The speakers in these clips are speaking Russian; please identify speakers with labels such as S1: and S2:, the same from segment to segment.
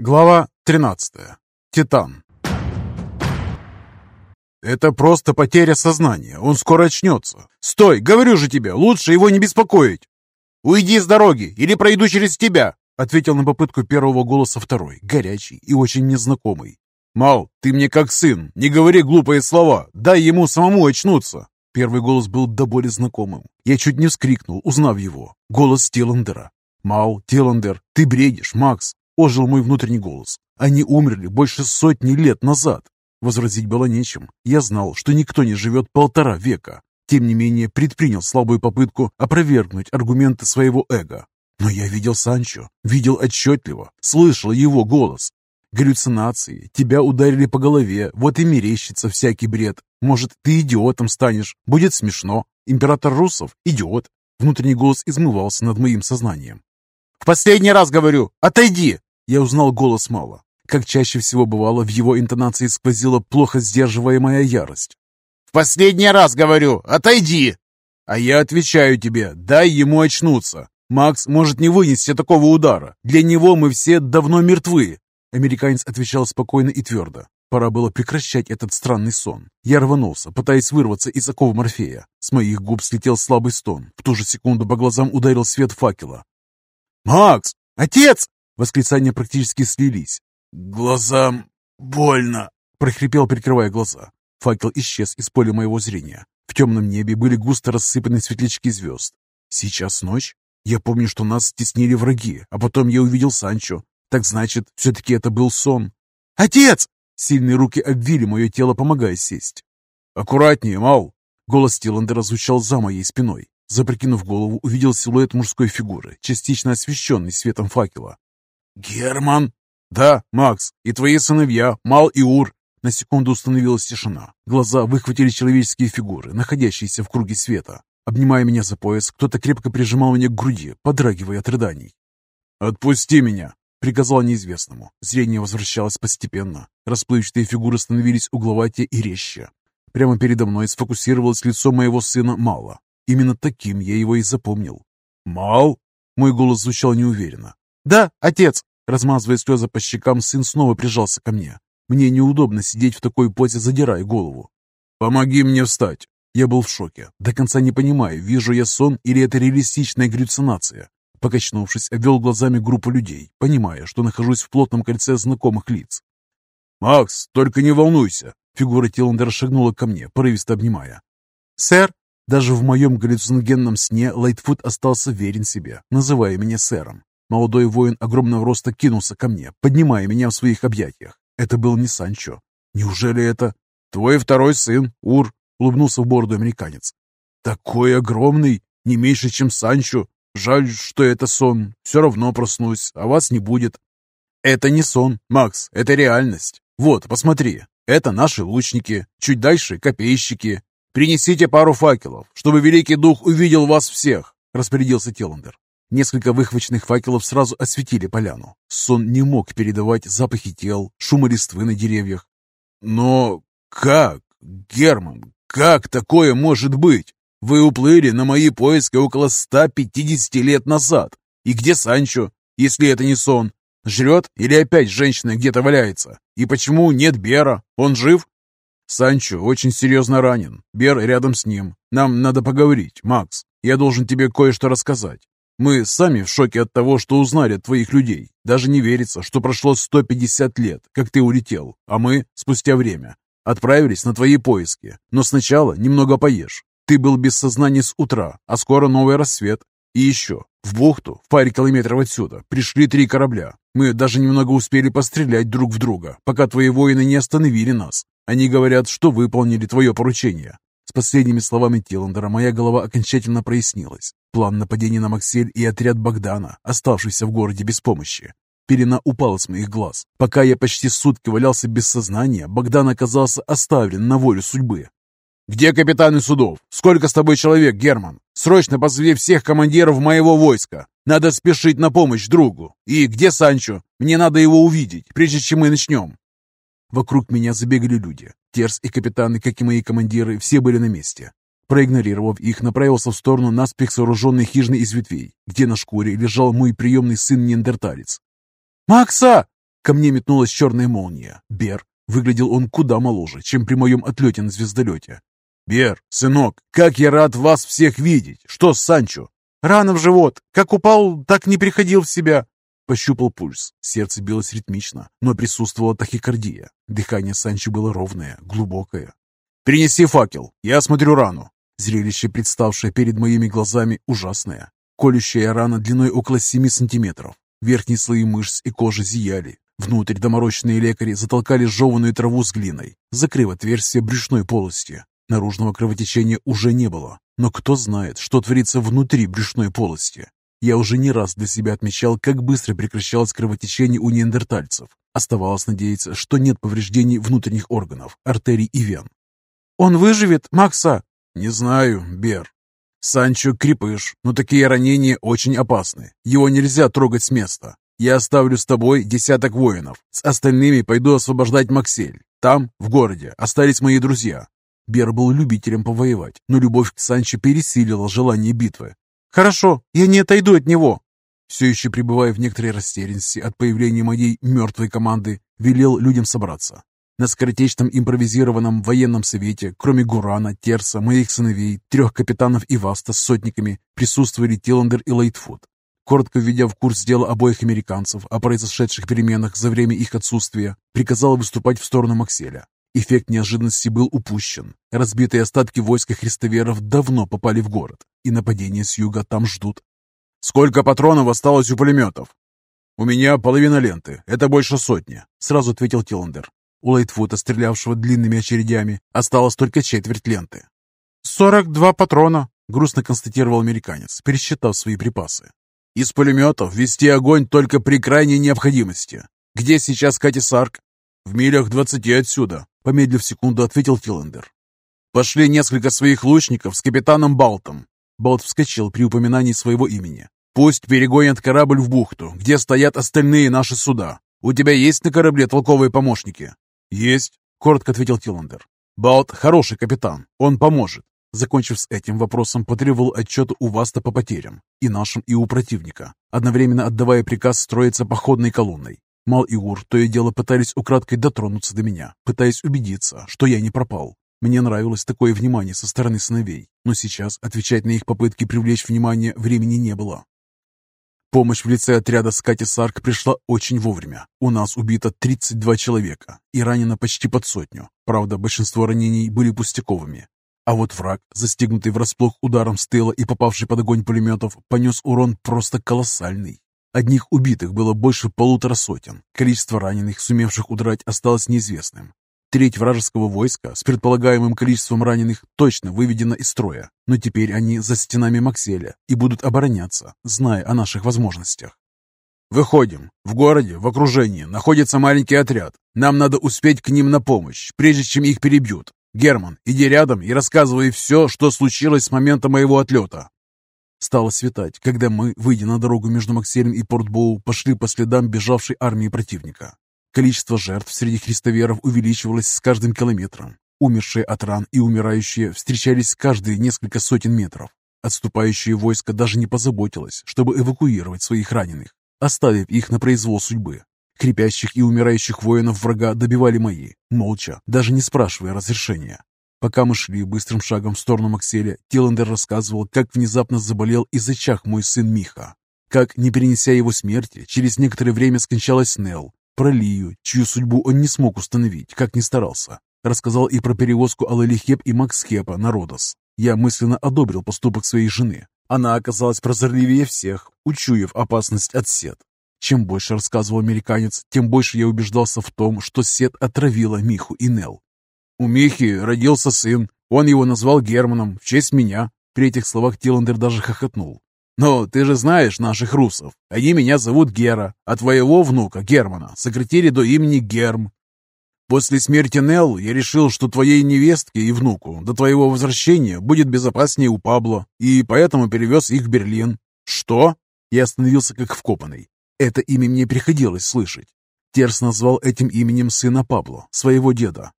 S1: Глава 13. Титан. Это просто потеря сознания. Он скоро очнется. Стой, говорю же тебе, лучше его не беспокоить. Уйди с дороги или пройду через тебя, ответил на попытку первого голоса второй, горячий и очень незнакомый. Мал, ты мне как сын, не говори глупые слова, дай ему самому очнуться. Первый голос был до боли знакомым. Я чуть не вскрикнул, узнав его. Голос Тиландера. «Мау, Тиландер, ты бредишь, Макс. Ожил мой внутренний голос. Они умерли больше сотни лет назад. Возразить было нечем. Я знал, что никто не живет полтора века. Тем не менее, предпринял слабую попытку опровергнуть аргументы своего эго. Но я видел Санчо, видел отчетливо, слышал его голос. Галлюцинации, тебя ударили по голове, вот и мерещится всякий бред. Может, ты идиотом станешь, будет смешно. Император русов – идиот. Внутренний голос измывался над моим сознанием. «В последний раз говорю, отойди!» Я узнал голос Мала. Как чаще всего бывало, в его интонации сквозила плохо сдерживаемая ярость. «В последний раз говорю, отойди!» «А я отвечаю тебе, дай ему очнуться. Макс может не вынести такого удара. Для него мы все давно мертвы». Американец отвечал спокойно и твердо. Пора было прекращать этот странный сон. Я рванулся, пытаясь вырваться из оков Морфея. С моих губ слетел слабый стон. В ту же секунду по глазам ударил свет факела. «Макс! Отец!» Восклицания практически слились. «Глазам больно!» – прохрипел, прикрывая глаза. Факел исчез из поля моего зрения. В темном небе были густо рассыпаны светлячки звезд. Сейчас ночь? Я помню, что нас стеснили враги, а потом я увидел Санчо. Так значит, все-таки это был сон. «Отец!» Сильные руки обвили мое тело, помогая сесть. «Аккуратнее, Мал!» Голос Тиландера звучал за моей спиной. Запрокинув голову, увидел силуэт мужской фигуры, частично освещенный светом факела. «Герман?» «Да, Макс, и твои сыновья, Мал и Ур». На секунду установилась тишина. Глаза выхватили человеческие фигуры, находящиеся в круге света. Обнимая меня за пояс, кто-то крепко прижимал меня к груди, подрагивая от рыданий. «Отпусти меня!» — приказал неизвестному. Зрение возвращалось постепенно. Расплывчатые фигуры становились угловатее и резче. Прямо передо мной сфокусировалось лицо моего сына Мала. Именно таким я его и запомнил. «Мал?» Мой голос звучал неуверенно. «Да, отец!» Размазывая слезы по щекам, сын снова прижался ко мне. Мне неудобно сидеть в такой позе, задирая голову. «Помоги мне встать!» Я был в шоке, до конца не понимаю, вижу я сон или это реалистичная галлюцинация. Покачнувшись, обвел глазами группу людей, понимая, что нахожусь в плотном кольце знакомых лиц. «Макс, только не волнуйся!» Фигура Тиландера шагнула ко мне, порывисто обнимая. «Сэр!» Даже в моем галлюциногенном сне Лайтфуд остался верен себе, называя меня сэром. Молодой воин огромного роста кинулся ко мне, поднимая меня в своих объятиях. Это был не Санчо. Неужели это... «Твой второй сын, Ур», — улыбнулся в бороду американец. «Такой огромный, не меньше, чем Санчо. Жаль, что это сон. Все равно проснусь, а вас не будет». «Это не сон, Макс, это реальность. Вот, посмотри, это наши лучники, чуть дальше копейщики. Принесите пару факелов, чтобы Великий Дух увидел вас всех», — распорядился Теландер. Несколько выхваченных факелов сразу осветили поляну. Сон не мог передавать запахи тел, шумы листвы на деревьях. «Но как, Герман, как такое может быть? Вы уплыли на мои поиски около 150 лет назад. И где Санчо, если это не сон? Жрет или опять женщина где-то валяется? И почему нет Бера? Он жив?» «Санчо очень серьезно ранен. Бер рядом с ним. Нам надо поговорить, Макс. Я должен тебе кое-что рассказать. Мы сами в шоке от того, что узнали от твоих людей. Даже не верится, что прошло 150 лет, как ты улетел, а мы, спустя время, отправились на твои поиски. Но сначала немного поешь. Ты был без сознания с утра, а скоро новый рассвет. И еще, в бухту, в паре километров отсюда, пришли три корабля. Мы даже немного успели пострелять друг в друга, пока твои воины не остановили нас. Они говорят, что выполнили твое поручение. Последними словами Тиландера моя голова окончательно прояснилась. План нападения на Максель и отряд Богдана, оставшийся в городе без помощи. Пелена упала с моих глаз. Пока я почти сутки валялся без сознания, Богдан оказался оставлен на волю судьбы. «Где капитаны судов? Сколько с тобой человек, Герман? Срочно позови всех командиров моего войска. Надо спешить на помощь другу. И где Санчо? Мне надо его увидеть, прежде чем мы начнем». Вокруг меня забегали люди. Терс и капитаны, как и мои командиры, все были на месте. Проигнорировав их, направился в сторону наспех сооруженной хижины из ветвей, где на шкуре лежал мой приемный сын-неандерталец. «Макса!» — Ко мне метнулась черная молния. Бер. Выглядел он куда моложе, чем при моем отлете на звездолете. «Бер, сынок, как я рад вас всех видеть! Что с Санчо?»
S2: «Рана в живот. Как упал, так не приходил в себя».
S1: Пощупал пульс. Сердце билось ритмично, но присутствовала тахикардия. Дыхание Санчо было ровное, глубокое. «Принеси факел, я осмотрю рану». Зрелище, представшее перед моими глазами, ужасное. Колющая рана длиной около 7 сантиметров. Верхние слои мышц и кожи зияли. Внутрь доморощенные лекари затолкали жеванную траву с глиной, закрыв отверстие брюшной полости. Наружного кровотечения уже не было, но кто знает, что творится внутри брюшной полости. Я уже не раз для себя отмечал, как быстро прекращалось кровотечение у неандертальцев. Оставалось надеяться, что нет повреждений внутренних органов, артерий и вен.
S2: «Он выживет, Макса?»
S1: «Не знаю, Бер. Санчо крепыш, но такие ранения очень опасны. Его нельзя трогать с места. Я оставлю с тобой десяток воинов. С остальными пойду освобождать Максель. Там, в городе, остались мои друзья». Бер был любителем повоевать, но любовь к Санчо пересилила желание битвы.
S2: «Хорошо, я не отойду от него».
S1: Все еще пребывая в некоторой растерянности от появления моей мертвой команды, велел людям собраться. На скоротечном импровизированном военном совете, кроме Гурана, Терса, моих сыновей, трех капитанов и Васта с сотниками, присутствовали Тиллендер и Лейтфуд. Коротко введя в курс дела обоих американцев о произошедших переменах за время их отсутствия, приказал выступать в сторону Макселя. Эффект неожиданности был упущен. Разбитые остатки войска христоверов давно попали в город, и нападение с юга там ждут. «Сколько патронов осталось у пулеметов?» «У меня половина ленты. Это больше сотни», — сразу ответил Тиллендер. У Лайтфута, стрелявшего длинными очередями, осталось только четверть ленты.
S2: «Сорок два патрона», — грустно констатировал
S1: американец, пересчитав свои припасы. «Из пулеметов вести огонь только при крайней необходимости. Где сейчас Кати Сарк?» «В милях двадцати отсюда», — помедлив секунду, ответил Тиллендер. «Пошли несколько своих лучников с капитаном Балтом». Балт вскочил при упоминании своего имени. «Пусть перегонят корабль в бухту, где стоят остальные наши суда. У тебя есть на корабле толковые помощники?» «Есть», — коротко ответил Тиллендер. «Балт хороший капитан, он поможет». Закончив с этим вопросом, потребовал отчет у Васта по потерям, и нашим, и у противника, одновременно отдавая приказ строиться походной колонной. Мал и Ур то и дело пытались украдкой дотронуться до меня, пытаясь убедиться, что я не пропал. Мне нравилось такое внимание со стороны сыновей, но сейчас отвечать на их попытки привлечь внимание времени не было. Помощь в лице отряда Скати Сарк пришла очень вовремя. У нас убито 32 человека и ранено почти под сотню. Правда, большинство ранений были пустяковыми. А вот враг, застигнутый врасплох ударом с тыла и попавший под огонь пулеметов, понес урон просто колоссальный. Одних убитых было больше полутора сотен. Количество раненых, сумевших удрать, осталось неизвестным. Треть вражеского войска с предполагаемым количеством раненых точно выведена из строя, но теперь они за стенами Макселя и будут обороняться, зная о наших возможностях. «Выходим. В городе, в окружении, находится маленький отряд. Нам надо успеть к ним на помощь, прежде чем их перебьют. Герман, иди рядом и рассказывай все, что случилось с момента моего отлета». Стало светать, когда мы, выйдя на дорогу между Макселем и Портбоу, пошли по следам бежавшей армии противника. Количество жертв среди христоверов увеличивалось с каждым километром. Умершие от ран и умирающие встречались каждые несколько сотен метров. Отступающее войско даже не позаботилось, чтобы эвакуировать своих раненых, оставив их на произвол судьбы. Крепящих и умирающих воинов врага добивали мои, молча, даже не спрашивая разрешения. Пока мы шли быстрым шагом в сторону Макселя, Тиллендер рассказывал, как внезапно заболел и зачах мой сын Миха. Как, не перенеся его смерти, через некоторое время скончалась Нелл, про Лию, чью судьбу он не смог установить, как ни старался. Рассказал и про перевозку Алалихеп и Максхепа на Родос. Я мысленно одобрил поступок своей жены. Она оказалась прозорливее всех, учуяв опасность от Сет. Чем больше рассказывал американец, тем больше я убеждался в том, что Сет отравила Миху и Нел. У Михи родился сын, он его назвал Германом в честь меня. При этих словах Тиландер даже хохотнул. «Но ты же знаешь наших русов. Они меня зовут Гера, а твоего внука, Германа, сократили до имени Герм. После смерти Нелл я решил, что твоей невестке и внуку до твоего возвращения будет безопаснее у Пабло, и поэтому перевез их в Берлин». «Что?» Я остановился как вкопанный. Это имя мне приходилось слышать. Терс назвал этим именем сына Пабло, своего деда.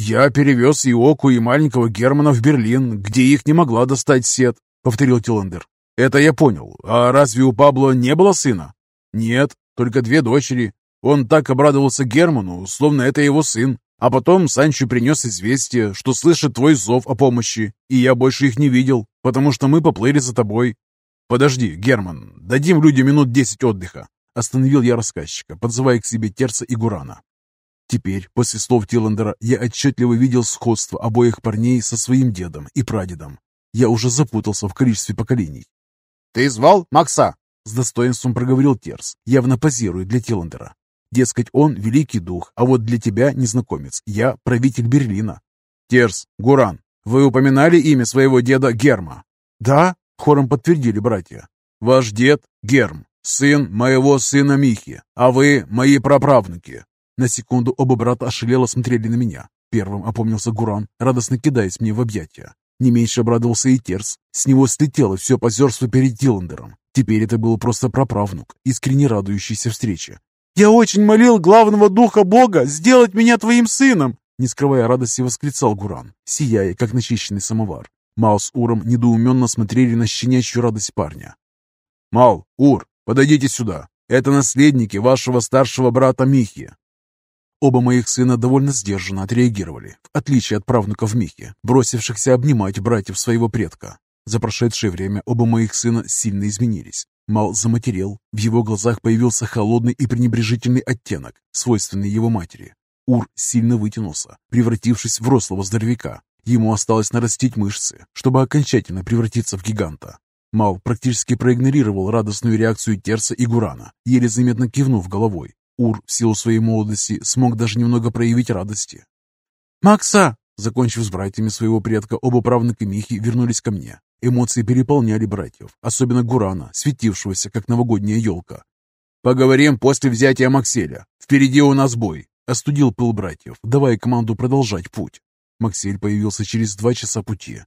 S1: «Я перевез Иоку и маленького Германа в Берлин, где их не могла достать сет», — повторил Тиландер. «Это я понял. А разве у Пабло не было сына?» «Нет, только две дочери. Он так обрадовался Герману, словно это его сын. А потом Санчо принес известие, что слышит твой зов о помощи, и я больше их не видел, потому что мы поплыли за тобой. Подожди, Герман, дадим людям минут десять отдыха. Остановил я рассказчика, подзывая к себе Терца и Гурана. Теперь, после слов Тиландера, я отчетливо видел сходство обоих парней со своим дедом и прадедом. Я уже запутался в количестве поколений.
S2: «Ты звал Макса?»
S1: С достоинством проговорил Терс, явно позируя для Тиландера. Дескать, он великий дух, а вот для тебя, незнакомец, я правитель Берлина. Терс, Гуран, вы упоминали имя своего деда Герма? Да, хором подтвердили братья. Ваш дед Герм, сын моего сына Михи, а вы мои праправнуки. На секунду оба брата ошалело смотрели на меня. Первым опомнился Гуран, радостно кидаясь мне в объятия. Не меньше обрадовался и Терс. С него слетело все позерство перед Диландером. Теперь это был просто праправнук, искренне радующийся встрече. «Я очень молил главного духа Бога сделать меня твоим сыном!» Не скрывая радости, восклицал Гуран, сияя, как начищенный самовар. Мал с Уром недоуменно смотрели на щенячью радость парня. «Мал, Ур, подойдите сюда. Это наследники вашего старшего брата Михи». Оба моих сына довольно сдержанно отреагировали, в отличие от правнуков Михи, бросившихся обнимать братьев своего предка. За прошедшее время оба моих сына сильно изменились. Мал заматерел, в его глазах появился холодный и пренебрежительный оттенок, свойственный его матери. Ур сильно вытянулся, превратившись в рослого здоровяка. Ему осталось нарастить мышцы, чтобы окончательно превратиться в гиганта. Мал практически проигнорировал радостную реакцию Терса и Гурана, еле заметно кивнув головой. Ур в силу своей молодости смог даже немного проявить радости. «Макса!» Закончив с братьями своего предка, оба правнука Михи вернулись ко мне. Эмоции переполняли братьев, особенно Гурана, светившегося, как новогодняя елка. «Поговорим после взятия Макселя. Впереди у нас бой», — остудил пыл братьев, давая команду продолжать путь. Максель появился через два часа пути.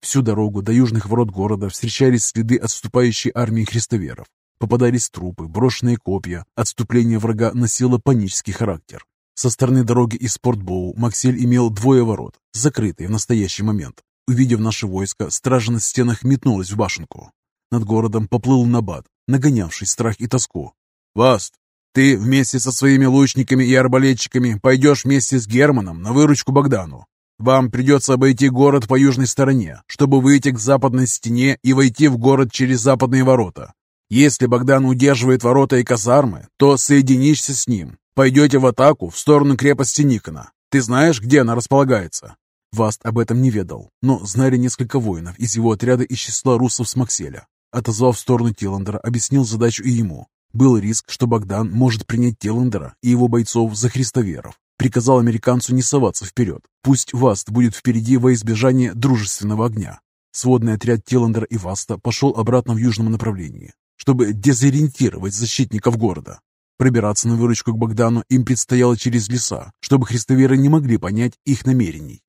S1: Всю дорогу до южных ворот города встречались следы отступающей армии христоверов. Попадались трупы, брошенные копья. Отступление врага носило панический характер. Со стороны дороги из Спортбоу Максель имел двое ворот, закрытые в настоящий момент. Увидев наше войско, стража на стенах метнулась в башенку. Над городом поплыл набат, нагонявший страх и тоску. «Васт, ты вместе со своими лучниками и арбалетчиками пойдешь вместе с Германом на выручку Богдану. Вам придется обойти город по южной стороне, чтобы выйти к западной стене и войти в город через западные ворота. Если Богдан удерживает ворота и казармы, то соединишься с ним. Пойдете в атаку в сторону крепости Никона. Ты знаешь, где она располагается?» Васт об этом не ведал, но знали несколько воинов из его отряда из числа русов с Макселя. Отозвав в сторону Тиландера, объяснил задачу и ему. Был риск, что Богдан может принять Тиландера и его бойцов за христоверов. Приказал американцу не соваться вперед. Пусть Васт будет впереди во избежание дружественного огня. Сводный отряд Тиландера и Васта пошел обратно в южном направлении, чтобы дезориентировать защитников города. Пробираться на выручку к Богдану им предстояло через леса, чтобы христоверы не могли понять их намерений.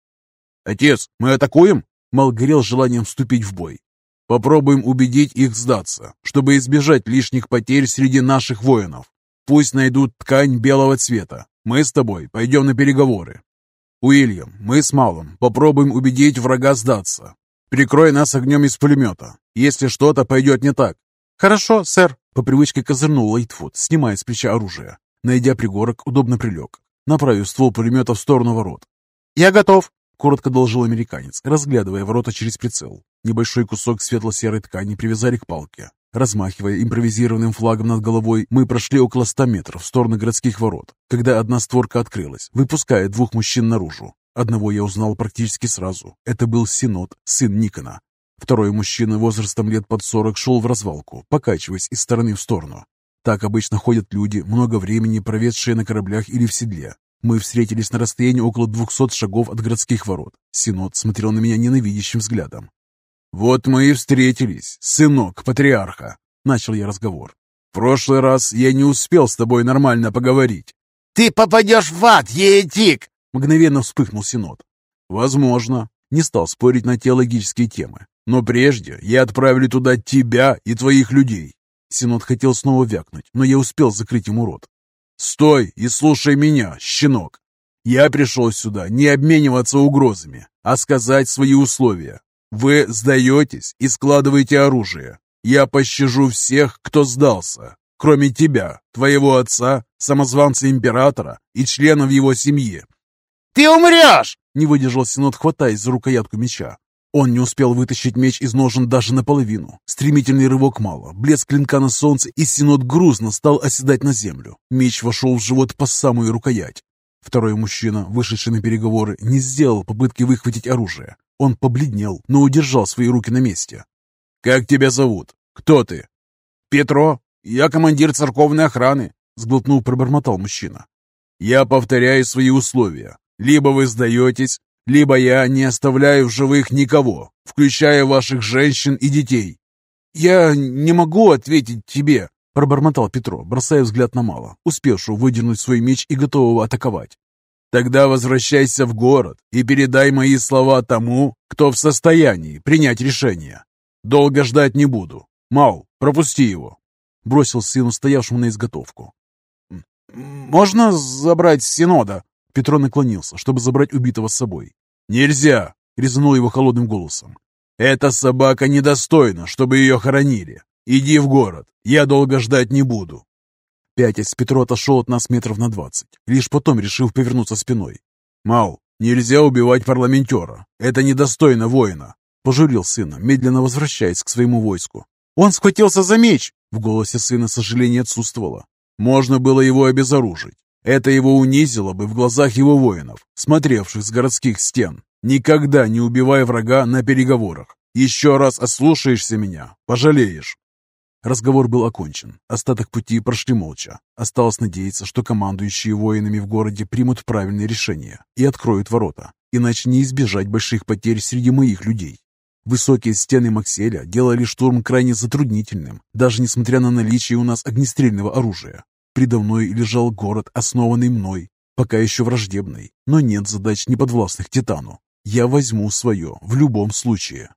S1: «Отец, мы атакуем?» Мал горел желанием вступить в бой. «Попробуем убедить их сдаться, чтобы избежать лишних потерь среди наших воинов. Пусть найдут ткань белого цвета. Мы с тобой пойдем на переговоры. Уильям, мы с Малом попробуем убедить врага сдаться. Прикрой нас огнем из пулемета, если что-то пойдет не так». «Хорошо, сэр», — по привычке козырнул Лайтфуд, снимая с плеча оружие. Найдя пригорок, удобно прилег, направив ствол пулемета в сторону ворот. «Я готов», Коротко доложил американец, разглядывая ворота через прицел. Небольшой кусок светло-серой ткани привязали к палке. Размахивая импровизированным флагом над головой, мы прошли около ста метров в сторону городских ворот, когда одна створка открылась, выпуская двух мужчин наружу. Одного я узнал практически сразу. Это был Синод, сын Никона. Второй мужчина возрастом лет под сорок шел в развалку, покачиваясь из стороны в сторону. Так обычно ходят люди, много времени проведшие на кораблях или в седле. Мы встретились на расстоянии около двухсот шагов от городских ворот. Синод смотрел на меня ненавидящим взглядом. «Вот мы и встретились, сынок патриарха», — начал я разговор. «В прошлый раз я не успел с тобой нормально поговорить».
S2: «Ты попадешь в ад, еретик!»
S1: — мгновенно вспыхнул Синод. «Возможно». Не стал спорить на теологические темы. «Но прежде я отправлю туда тебя и твоих людей». Синод хотел снова вякнуть, но я успел закрыть ему рот. «Стой и слушай меня, щенок! Я пришел сюда не обмениваться угрозами, а сказать свои условия. Вы сдаетесь и складываете оружие. Я пощажу всех, кто сдался. кроме тебя, твоего отца, самозванца императора и членов его семьи.
S2: «Ты умрешь!»
S1: — не выдержал Синод, хватаясь за рукоятку меча. Он не успел вытащить меч из ножен даже наполовину. Стремительный рывок мало, блеск клинка на солнце, и Синод грузно стал оседать на землю. Меч вошел в живот по самую рукоять. Второй мужчина, вышедший на переговоры, не сделал попытки выхватить оружие. Он побледнел, но удержал свои руки на месте. «Как тебя зовут? Кто ты?»
S2: «Петро. Я командир церковной охраны», — сглотнув, пробормотал мужчина.
S1: «Я повторяю свои условия. Либо вы сдаетесь, либо я не оставляю в живых никого, включая ваших женщин и детей».
S2: «Я не могу ответить тебе», —
S1: пробормотал Петро, бросая взгляд на Мало, успевшего выдернуть свой меч и готового атаковать. «Тогда возвращайся в город и передай мои слова тому, кто в состоянии принять решение. Долго ждать не буду. Мал, пропусти его!» Бросил сыну, стоявшему на изготовку.
S2: «Можно забрать Синода?»
S1: Петро наклонился, чтобы забрать убитого с собой. «Нельзя!» — резанул его холодным голосом. «Эта собака недостойна, чтобы ее хоронили. Иди в город, я долго ждать не буду». Пятясь, Петро отошел от нас метров на двадцать, лишь потом решил повернуться спиной. «Мал, нельзя убивать парламентера. Это недостойно воина», — пожурил сына, медленно возвращаясь к своему войску.
S2: «Он схватился за меч!»
S1: — в голосе сына сожаление отсутствовало. «Можно было его обезоружить. Это его унизило бы в глазах его воинов, смотревших с городских стен. Никогда не убивай врага на переговорах. Еще раз ослушаешься меня, пожалеешь. Разговор был окончен. Остаток пути прошли молча. Осталось надеяться, что командующие воинами в городе примут правильное решение и откроют ворота, иначе не избежать больших потерь среди моих людей. Высокие стены Макселя делали штурм крайне затруднительным, даже несмотря на наличие у нас огнестрельного оружия. Предо мной лежал город, основанный мной, пока еще враждебный, но нет задач неподвластных Титану. Я возьму свое в любом случае.